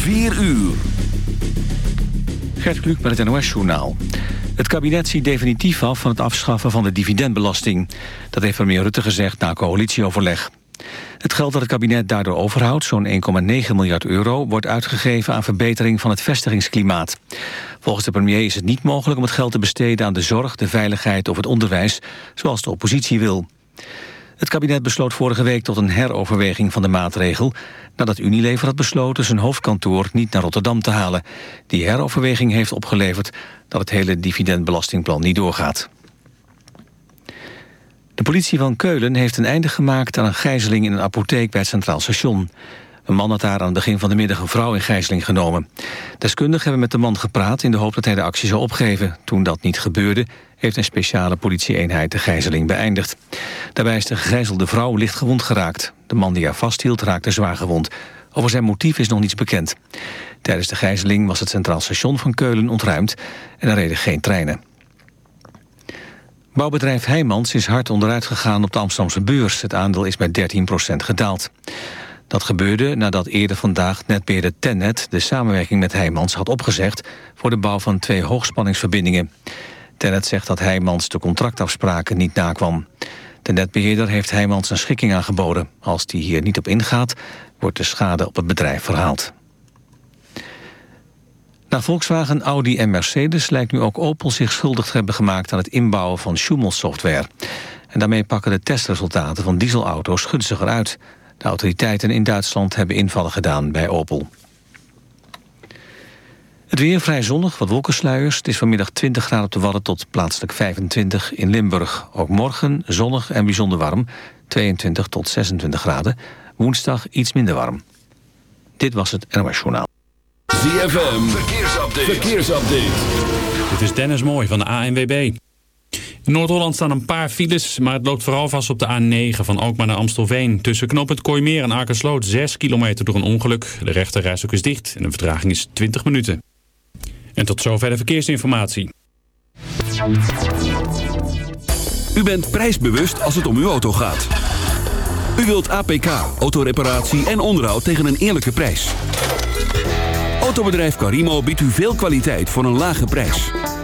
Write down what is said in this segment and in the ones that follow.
4 uur. Gert Kluk met het NOS-journaal. Het kabinet ziet definitief af van het afschaffen van de dividendbelasting. Dat heeft premier Rutte gezegd na coalitieoverleg. Het geld dat het kabinet daardoor overhoudt, zo'n 1,9 miljard euro... wordt uitgegeven aan verbetering van het vestigingsklimaat. Volgens de premier is het niet mogelijk om het geld te besteden... aan de zorg, de veiligheid of het onderwijs, zoals de oppositie wil. Het kabinet besloot vorige week tot een heroverweging van de maatregel... nadat Unilever had besloten zijn hoofdkantoor niet naar Rotterdam te halen. Die heroverweging heeft opgeleverd dat het hele dividendbelastingplan niet doorgaat. De politie van Keulen heeft een einde gemaakt aan een gijzeling in een apotheek bij het Centraal Station. Een man had daar aan het begin van de middag een vrouw in gijzeling genomen. Deskundigen hebben met de man gepraat in de hoop dat hij de actie zou opgeven. Toen dat niet gebeurde, heeft een speciale politieeenheid de gijzeling beëindigd. Daarbij is de gegijzelde vrouw licht gewond geraakt. De man die haar vasthield raakte zwaar gewond. Over zijn motief is nog niets bekend. Tijdens de gijzeling was het Centraal Station van Keulen ontruimd en er reden geen treinen. Bouwbedrijf Heijmans is hard onderuit gegaan op de Amsterdamse beurs. Het aandeel is met 13% gedaald. Dat gebeurde nadat eerder vandaag netbeheerder Tennet... de samenwerking met Heijmans had opgezegd... voor de bouw van twee hoogspanningsverbindingen. Tennet zegt dat Heijmans de contractafspraken niet nakwam. De netbeheerder heeft Heijmans een schikking aangeboden. Als die hier niet op ingaat, wordt de schade op het bedrijf verhaald. Na Volkswagen, Audi en Mercedes lijkt nu ook Opel zich schuldig te hebben gemaakt aan het inbouwen van Schumel-software. En daarmee pakken de testresultaten van dieselauto's gunstiger uit. De autoriteiten in Duitsland hebben invallen gedaan bij Opel. Het weer vrij zonnig, wat wolkensluiers. Het is vanmiddag 20 graden op de Wadden tot plaatselijk 25 in Limburg. Ook morgen zonnig en bijzonder warm, 22 tot 26 graden. Woensdag iets minder warm. Dit was het NOS Journaal. ZFM, verkeersupdate. verkeersupdate. Dit is Dennis Mooi van de ANWB. In Noord-Holland staan een paar files, maar het loopt vooral vast op de A9 van Alkmaar naar Amstelveen. Tussen knooppunt Kooimeer en Akersloot 6 kilometer door een ongeluk. De rechte ook is dicht en de vertraging is 20 minuten. En tot zover de verkeersinformatie. U bent prijsbewust als het om uw auto gaat. U wilt APK, autoreparatie en onderhoud tegen een eerlijke prijs. Autobedrijf Carimo biedt u veel kwaliteit voor een lage prijs.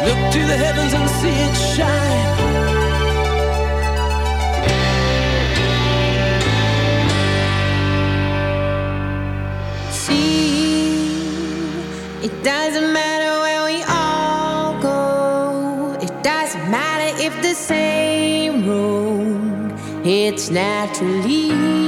Look to the heavens and see it shine. See, it doesn't matter where we all go. It doesn't matter if the same road. It's naturally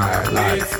my life.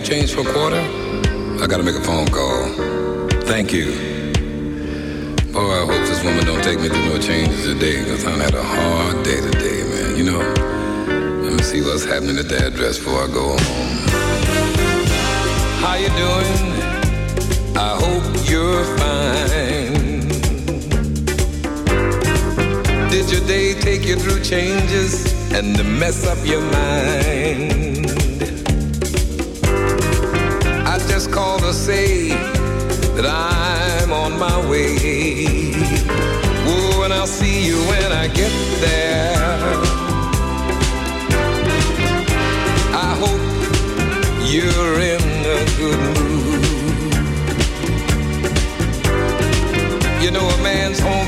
have change for court.